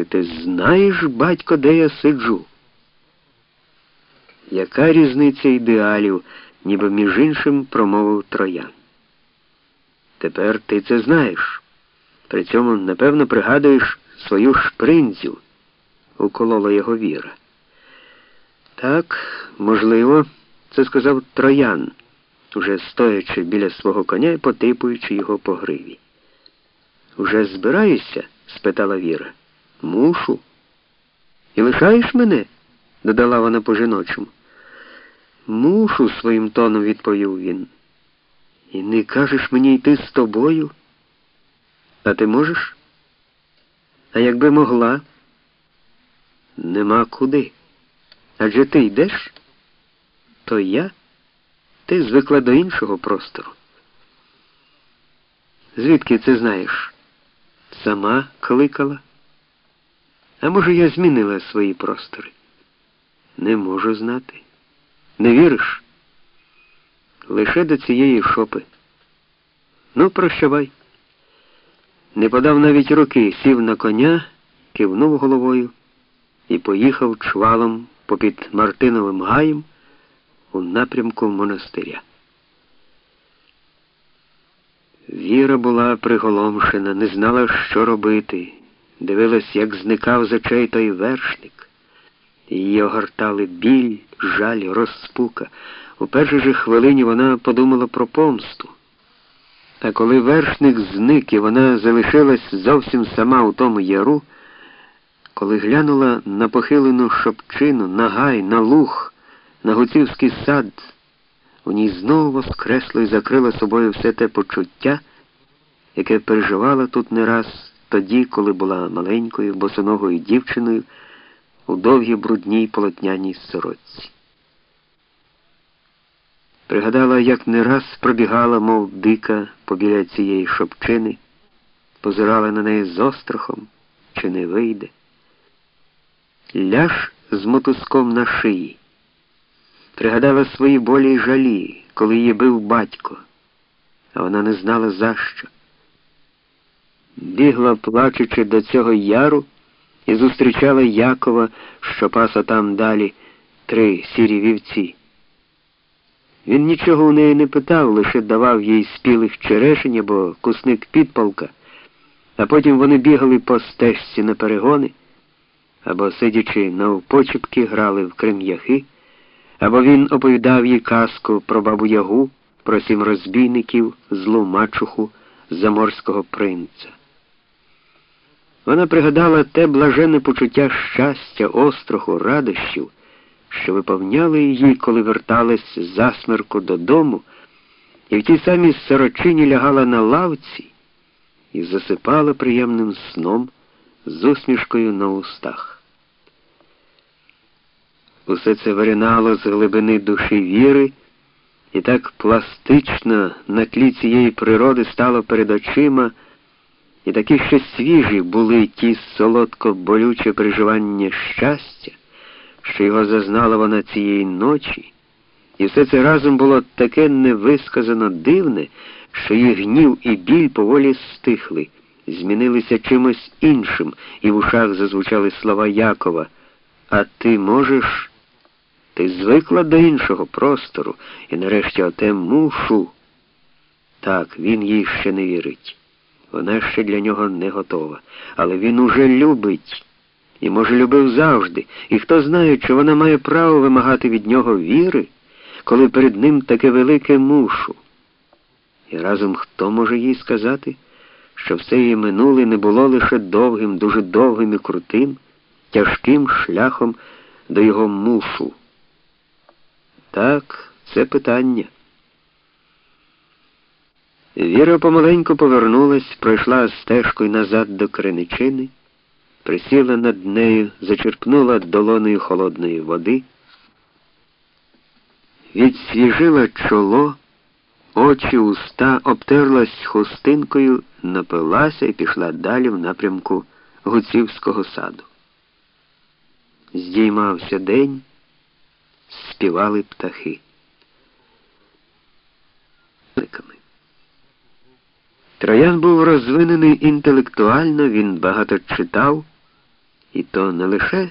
Чи ти знаєш, батько, де я сиджу? Яка різниця ідеалів, ніби між іншим промовив троян? Тепер ти це знаєш. При цьому, напевно, пригадуєш свою шпринцю, уколола його віра. Так, можливо, це сказав троян, уже стоячи біля свого коня і потипуючи його по гриві. Уже збираєшся? спитала Віра. Мушу. І лишаєш мене? додала вона по жіночому. Мушу, своїм тоном відповів він. І не кажеш мені йти з тобою? А ти можеш? А якби могла? Нема куди. Адже ти йдеш? То я? Ти звикла до іншого простору. Звідки це знаєш? Сама кликала? А може, я змінила свої простори? Не можу знати. Не віриш? Лише до цієї шопи. Ну, прощавай. Не подав навіть руки, сів на коня, кивнув головою і поїхав чвалом попід Мартиновим гаєм у напрямку монастиря. Віра була приголомшена, не знала, що робити. Дивилась, як зникав з очей той вершник. Її огортали біль, жаль, розпука. У першій же хвилині вона подумала про помсту. А коли вершник зник і вона залишилась зовсім сама у тому яру, коли глянула на похилену шопчину, на гай, на луг, на гуцівський сад, у ній знову воскресло і закрило собою все те почуття, яке переживала тут не раз тоді, коли була маленькою, босоногою дівчиною у довгій брудній полотняній сорочці. Пригадала, як не раз пробігала, мов дика, побіля цієї шопчини, позирала на неї з острахом, чи не вийде. Ляж з мотузком на шиї. Пригадала свої болі й жалі, коли її бив батько, а вона не знала за що. Бігла, плачучи до цього яру, і зустрічала Якова, що паса там далі три сірі вівці. Він нічого у неї не питав, лише давав їй спілих черешень або кусник підпалка, а потім вони бігали по стежці на перегони, або, сидячи навпочепки, грали в крем'яхи, або він оповідав їй казку про бабу Ягу, про сім розбійників, злу мачуху, заморського принца. Вона пригадала те блаженне почуття щастя, остроху, радощів що виповняли її, коли верталась з засмерку додому, і в тій самій сорочині лягала на лавці і засипала приємним сном з усмішкою на устах. Усе це виринало з глибини душі віри, і так пластично на тлі цієї природи стало перед очима, і такі ще свіжі були ті солодко болючі переживання щастя що його зазнала вона цієї ночі, і все це разом було таке невисказано дивне, що її гнів і біль поволі стихли, змінилися чимось іншим, і в ушах зазвучали слова Якова. А ти можеш? Ти звикла до іншого простору, і нарешті оте мушу. Так, він їй ще не вірить. Вона ще для нього не готова, але він уже любить і, може, любив завжди, і хто знає, чи вона має право вимагати від нього віри, коли перед ним таке велике мушу. І разом хто може їй сказати, що все її минуле не було лише довгим, дуже довгим і крутим, тяжким шляхом до його мушу? Так, це питання. Віра помаленьку повернулась, пройшла стежкою назад до криничини присіла над нею, зачерпнула долоною холодної води, відсвіжила чоло, очі, уста, обтерлась хустинкою, напилася і пішла далі в напрямку Гуцівського саду. Здіймався день, співали птахи. Троян був розвинений інтелектуально, він багато читав І то не лише